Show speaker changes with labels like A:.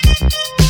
A: Gracias.